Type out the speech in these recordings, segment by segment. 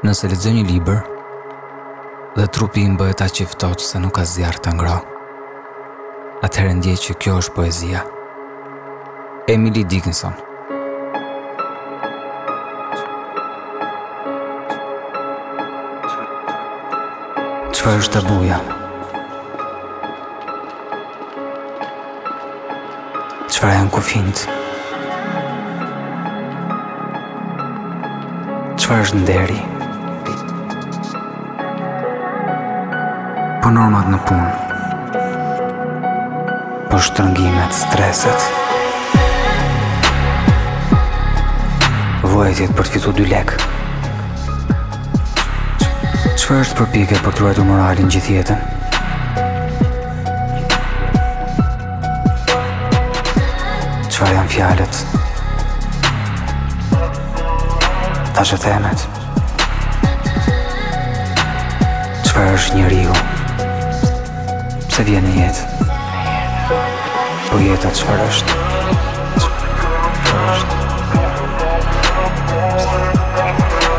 Nëse lexoj një libër dhe trupi im bëhet aq i ftohtë se nuk ka zjarr ta ngrohë. Atëherë ndjej që kjo është poezia. Emily Dickinson. Çfarë është tabuja? Çfarë janë kufinjtë? Çfarë është nderi? Po normat në punë. Po shtrëngimet, streset. Vuajtjet për të fitu dy lekë. Çfarë është përpjekja për të ruajtur moralin gjithë jetën? Çfarë janë fjalët? Thashethemet? Çfarë është njeriu? Pse vjen në jetë? Po jeta çfarë është?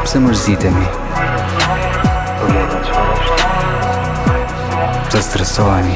Pse mërzitemi? Po jeta çfarë është? Pse stresohemi?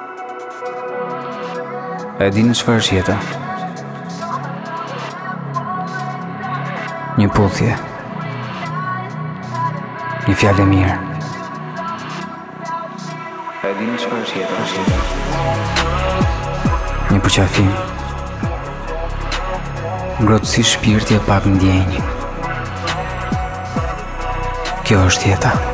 A e dini çfarë është jeta? Një puthje. Një fjalë e mirë. A e dini çfarë është jeta? Është jeta. Një përqafim. Ngrohtësi shpirti, pak ndjenjë. Kjo është jeta. Kjo është jeta.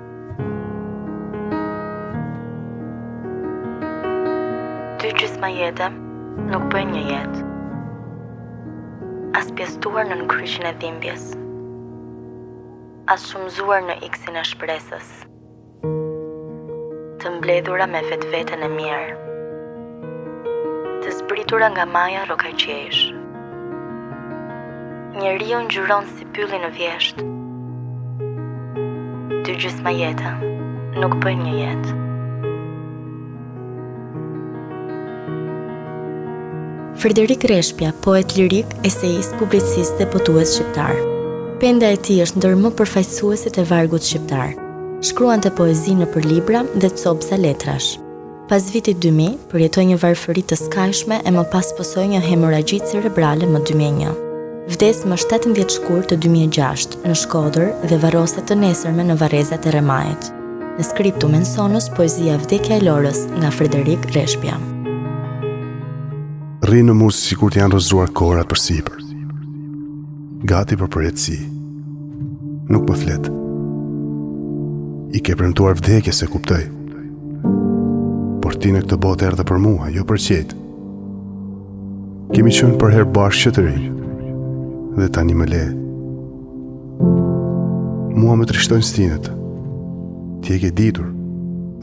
Dy gjysma jete nuk bëjnë një jetë. As pjestuar nën kryqin e dhimbjes. As shumëzuar në iksin e shpresës. Të mbledhura me vetveten e mirë. Të zbritura nga maja rrokaqiejsh. Njeriu ngjyron si Pylli në vjeshtë Dy gjysma jete Nuk bëjnë një jetë Frederik Rreshpja, poet lirik, eseist, publicist dhe botues shqiptar. Penda e tij është ndër më përfaqësuesit e vargut shqiptar. Shkruante poezi nëpër libra dhe copëza letrash. Pas vitit dy mijë, përjetoi një varfëri të skajshme e më pas pësoi një hemorragji cerebrale më dy mijë e një. Vdes më shtatëmbëdhjetë shkurt të dy mijë e gjashtë, në Shkodër dhe varroset të nesërme në varrezat e Rrmajit. Në Scriptum in sonus poezia Vdekja e Lorës nga Frederik Rreshpja. Rri në mur sikur të janë rrëzuar kohërat përsipër. Gati për përjetësi. Nuk më flet. I ke premtuar vdekjes s'e kuptoj. Por ti në këtë botë erdhe për mua, jo për qiejt. Kemi qenë përherë bashkë që të rinj. Dhe tani më le. Mua më trishtojnë stinët. Ti e ke ditur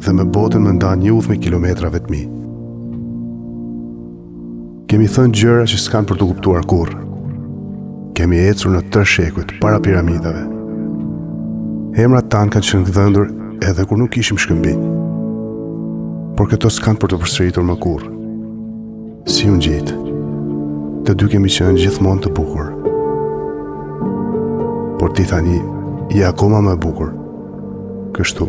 dhe me botën më ndan një udhë me kilometra vetmi. Kemi thënë gjëra që s'kanë për t'u kuptuar kurrë. Kemi ecur nëpër shekujt para piramidave. Emrat tanë kanë qenë gdhendur edhe kur nuk kishim shkëmbinj. Por këto s'kanë për t'u përsëritur më kurrë. Si ungjijtë, të dy kemi qenë gjithmonë të bukur. Por ti tani je akoma më e bukur. Kështu.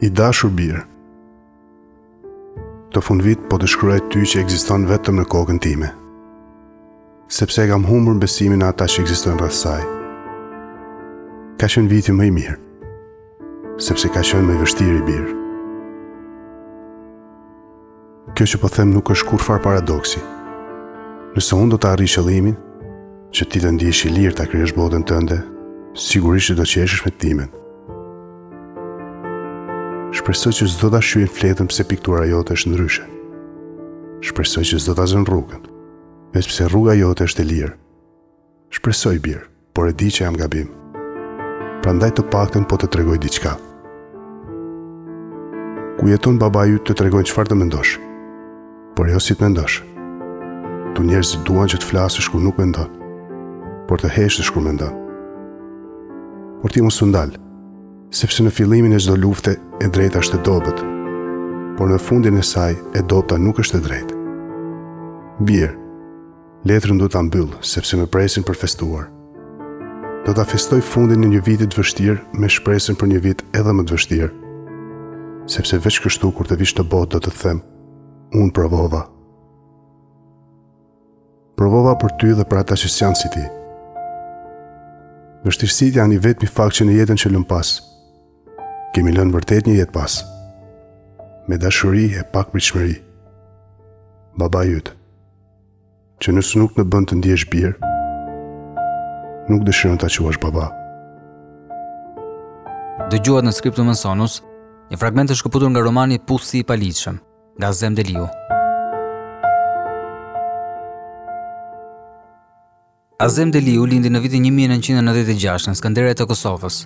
I dashur bir. Këtë fundvit po të shkruaj ty që ekziston vetëm në kokën time. Sepse e kam humbur besimin te ata që ekzistojnë rreth saj. Ka qenë viti më i mirë. Sepse ka qenë më i vështiri bir. Kjo që po them nuk është kurrfarë paradoksi. Nëse unë do ta arrij qëllimin, që ti të ndihesh i lirë ta krijesh botën tënde, sigurisht që do qeshësh me timen. Shpresoj që s'do ta shqyejnë fletën pse piktura jote është ndryshe. Shpresoj që s'do ta zënë rrugën, veç pse rruga jote është e lirë. Shpresoj bir, por e di që jam gabim. Prandaj të paktën po të tregoj diçka. Ku jeton babai yt të tregojnë çfarë të mendosh? Por jo si të mendosh. Këtu njerëzit duan që të flasësh kur nuk mendon, por të heshtësh kur mendon. Por ti mos u ndal, sepse në fillimin e çdo lufte e drejta është e dobët, por në fundin e saj e dobëta nuk është e drejtë. Bir, Letrën duhet ta mbyll, sepse më presin për festuar. Do ta festoj fundin e një viti të vështirë me shpresën për një vit edhe më të vështirë. Sepse veç kështu kur të vish në botë do të them, unë provova. Provova për ty dhe për ata që s'janë si ti. Vështirësitë janë i vetmi fakt që në jetën që lëmë pas. Kemi lënë vërtet një jetë pas. Me dashuri e pak pritshmëri. Babai yt. që nëse nuk të bën të ndihesh bir, nuk dëshiron ta quash baba. Dëgjuat në Skriptum ën Sonus, një fragment të shkëputur nga romani Puthësi i Paligjshëm, nga Azem Deliu. Azem Deliu lindi në vitin 1996 në Skenderaj të Kosovës.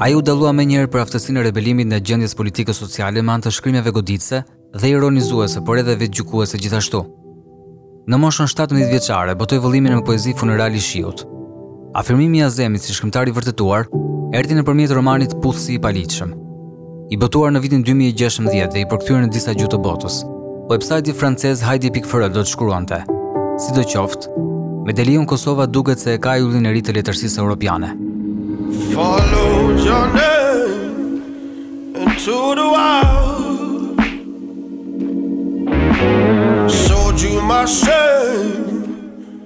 Ai u dallua menjëherë për aftësinë e rebelimit ndaj gjendjes politike sociale me anë të shkrimeve goditëse dhe ironizuese, por edhe vetëgjykuese gjithashtu. Në moshën 17 vjeçare, botoi vëllimin me poezi Funerali i shiut. Afirmimi i Azemit si shkrimtar i vërtetuar, erdhi nëpërmjet romanit Puthësi i Paligjshëm. I botuar në vitin 2016 dhe i përkthyer në disa gjuhë të botës, websajti francez Heidi.fr do të shkruante, sidoqoftë, me Deliun Kosova duket se e ka yllin e ri të letërsisë europiane. Follow your name into the wild Showed you my shame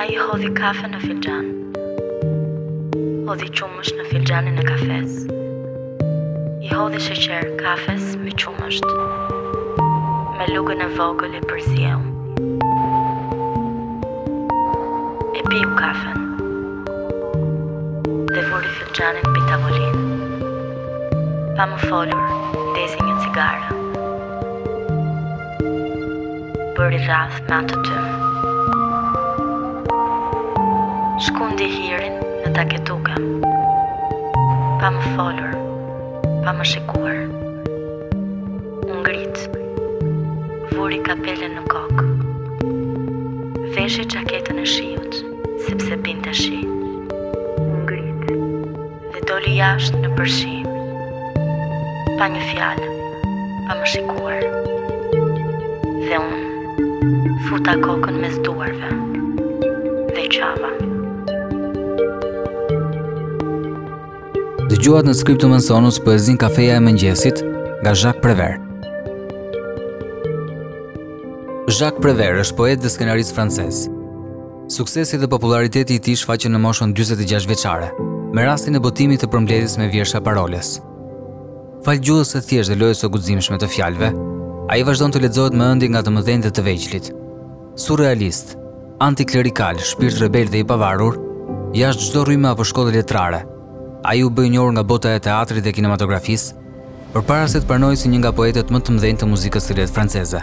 Ai i hodhi kafe në filxhan. Hodhi qumësht në filxhanin e kafes. I hodhi sheqer kafes me qumësht. Me lugën e vogël e përzieu. E piu kafen. Dhe vuri filxhanin mbi tavolinë. Pa më folur, ndezi një cigare. Bëri rrathë me atë tym. Shkundi hirin në taketuke. Pa më folur, pa më shikuar. U ngrit. Vuri kapelen në kokë. Veshi xhaketën e shiut, sepse binte shi. dhe doli jashtë nëpër shi. Pa një fjalë, pa më shikuar. Dhe unë futa kokën mes duarve dhe qava. Dëgjuat në Skriptum ën Sonus poezinë kafeja e mëngjesit nga Zhak Prever. Zhak Prever është poet dhe skenarist francez. Suksesi dhe popullariteti i tij shfaqen në moshën 46 vjeçare, me rastin e botimit të përmbledhjes me vjersha paroles. Falë gjuhës së thjeshtë dhe lojës së guximshme të fjalëve, ai vazhdon të lexohet me ëndje nga të mëdhenj dhe të vegjël. Surrealist, antiklerikal, shpirt rebel dhe i pavarur, jashtë çdo rryme apo shkolle letrare. Ai u bë i njohur nga bota e teatrit dhe kinematografisë, përpara se të pranohej si një nga poetët më të mëdhenj të muzikës së lehtë franceze.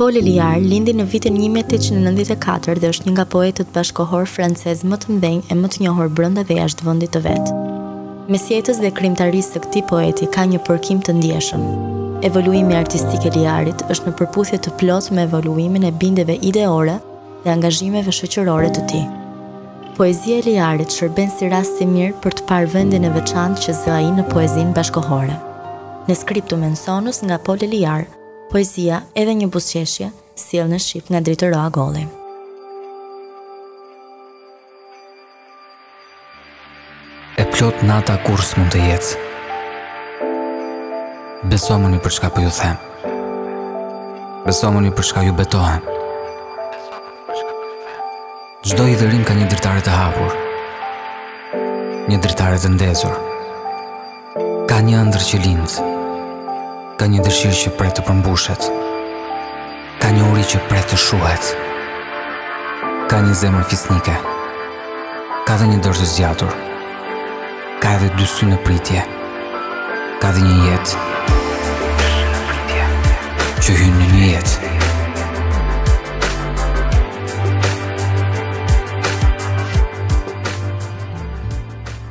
Paul Éliard lindi në vitin një mijë e tetëqind e nëntëdhjetë e katër dhe është një nga poetët bashkëkohorë francezë më të mëdhenj e më të njohur brenda dhe jashtë vendit të vet. Mes jetës dhe krijimtarisë së këtij poeti ka një përkim të ndjeshëm. Evoluimi artistik i Éliardit është në përputhje të plotë me evoluimin e bindjeve ideore dhe angazhimeve shoqërore të tij. Poezia e Éliardit shërben si rast i mirë për të parë vendin e veçantë që zë ai në poezinë bashkëkohore. Në Scriptum Sonus nga Paul Éliard. Poezia, edhe një buzëqeshje, sjellë në shqip nga Dritëro Agolli. E plotë nata kurrë s'mund të jetë. Besomuni për çka po ju them. Besomuni për çka ju betohem. Çdo hidhërim ka një dritare të hapur. Një dritare të ndezur. Ka një ëndrr që lind. Ka një dëshirë që pret të përmbushet. Ka një uri që pret të shuhet. Ka një zemër fisnike. Ka dhe një dorë të zgjatur. Ka edhe dy sy në pritje. Ka dhe një jetë. Që hyn në një jetë.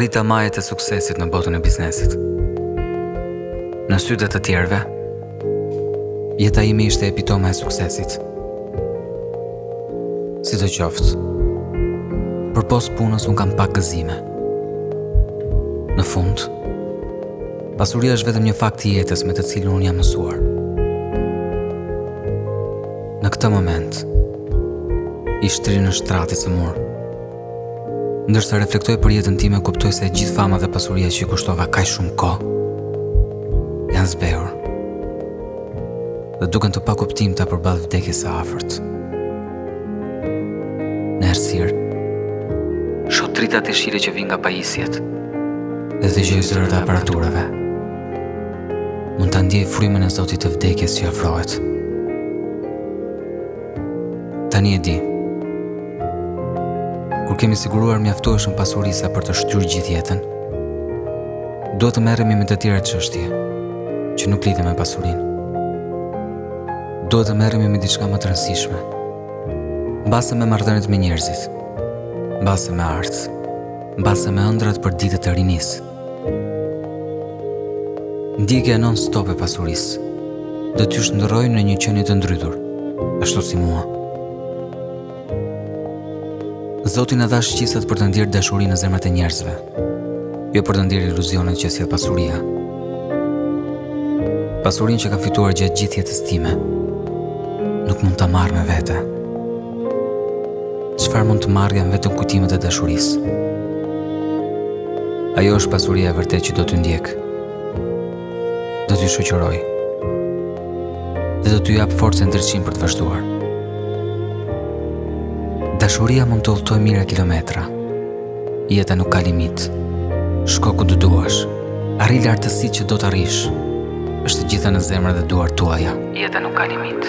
arrita majet e suksesit në botën e biznesit. Në sytë e të tjerëve, Jeta ime ishte epitoma e suksesit. Sidoqoftë, përpos punës unë kam pak gëzime. Në fund, pasuria është vetëm një fakt i jetës me të cilën unë jam mësuar. Në këtë moment, i shtrirë në shtrat i sëmurë. Ndërsa reflektoj për jetën time, kuptoj se gjithë fama dhe pasuria që i kushtova kaq shumë kohë janë zbehur. Dhe duken të pakuptimta përballë vdekjes së afërt. Në errësirë, shoh dritat jeshile që vijnë nga pajisjet dhe dëgjoj zërat e aparaturave. Mund ta ndjej frymën e Zotit të vdekjes që afrohet. Tani e di. Kur kemi siguruar mjaftueshëm pasuri sa për të shtyrë gjithë jetën, duhet të merremi me të tjera çështje që nuk lidhen me pasurinë. Duhet të merremi me diçka më të rëndësishme. Mbase me marrëdhëniet me njerëzit, mbase me art, mbase me ëndrrat për ditët e rinisë. Ndjekja non stop e pasurisë do t'ju shndërrojë në një qenie të ndrytur, ashtu si mua. Zoti na dha shqisat për të ndjerë dashurinë në zemrat e njerëzve, jo për të ndjerë iluzionet që sjell pasuria. Pasurinë që kam fituar gjatë gjithë jetës time, nuk mund ta marr me vete. Çfarë mund të marr janë vetëm kujtimet e dashurisë. Ajo është pasuria e vërtetë që do t'ju ndjekë. Do t'ju shoqërojë. Dhe do t'ju japë forcë e ndriçim për të vazhduar. Dashuria mund të udhëtojë mijëra kilometra. Jeta nuk ka limit. Shko ku të duash. Arri lartësitë që do të arrish. Është e gjitha në zemrat dhe duart tuaja. Jeta nuk ka limit.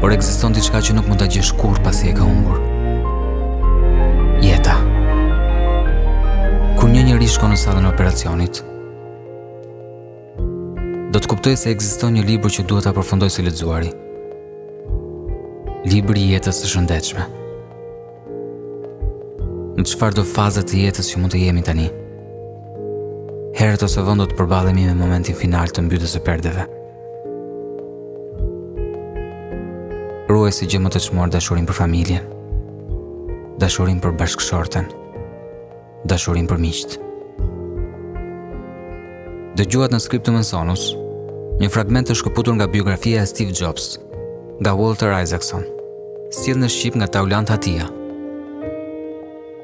Por ekziston diçka që nuk mund ta gjesh kurrë pasi e ka humbur. Jeta. Kur një njeri shkon në sallën e operacionit, do të kuptojë se ekziston një libër që duhet ta përfundojë së lexuari. Libri i jetës së shëndetshme. Në çfarëdo faze të jetës që mund të jemi tani? Herët ose vonë do të përballemi me momentin final të mbylljes së perdeve. Ruaj si gjë më të çmuar dashurinë për familjen, dashurinë për bashkëshorten, dashurinë për miqtë. Dëgjuat në skript të mënsonus, një fragment të shkëputur nga biografia e Steve Jobs, nga Walter Isaacson, sjellë në shqip nga Taulant Hatia.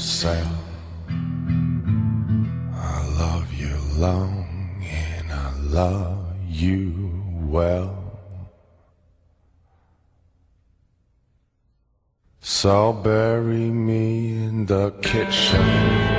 Sell I love you long and I love you well So bury me in the kitchen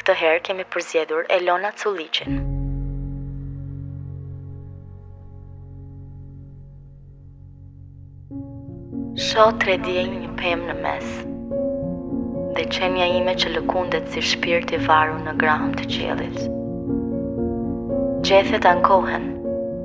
Këtë herë kemi përzgjedhur Elona Culliqin. Shoh tre hije një pemë në mes Dhe qenia ime që lëkundet si shpirt i varu në grahmë të qiellit Gjethet ankohen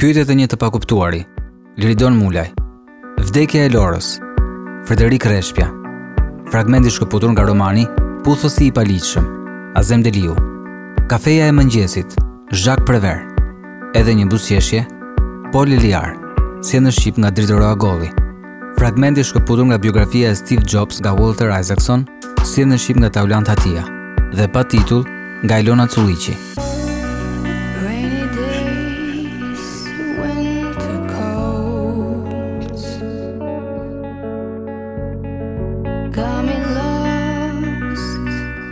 Pyetjet e një të pakuptuari. Liridon Mulaj. Vdekja e Lorës. Frederik Rreshpja. Fragment i shkëputur nga romani Puthësi i paligjshëm. Azem Deliu. Kafeja e mëngjesit. Zhak Prever. Edhe një buzëqeshje. Pol Elyar. Sjellë në shqip nga Dritëro Agolli. Fragment i shkëputur nga biografia e Steve Jobs nga Walter Isaacson, sjellë në shqip nga Taulant Hatia dhe pa titull nga Elona Culliqi.